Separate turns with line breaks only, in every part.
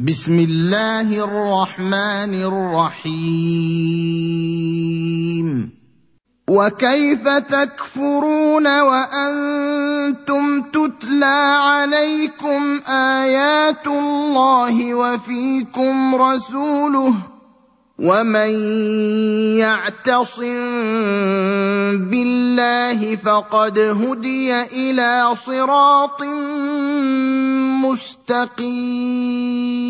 بسم الله الرحمن الرحيم. وكيف تكفرون وأنتم تتلى عليكم آيات الله وفيكم رسوله ومن يعتصم بالله فقد هدي إلى صراط مستقيم.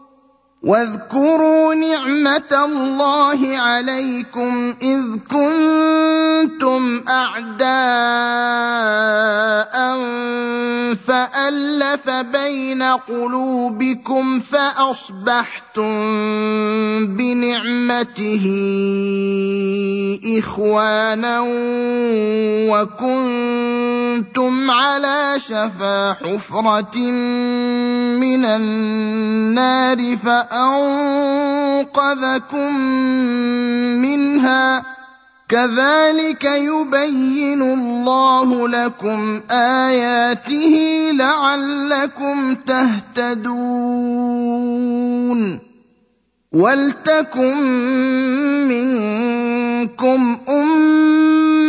واذكروا نعمة الله عليكم إذ كنتم أعداء فألف بين قلوبكم فأصبحتم بنعمته إخوانا وكنتم على شفا حفرة من النار فأنقذكم منها. كذلك يبين الله لكم آياته لعلكم تهتدون. ولتكن منكم امه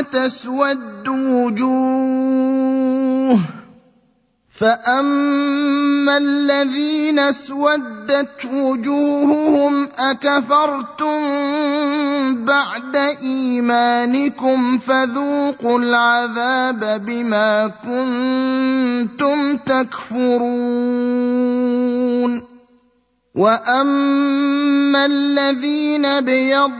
وتسود وجوه فأما الذين اسودت وجوههم أكفرتم بعد إيمانكم فذوقوا العذاب بما كنتم تكفرون وأما الذين ابيضت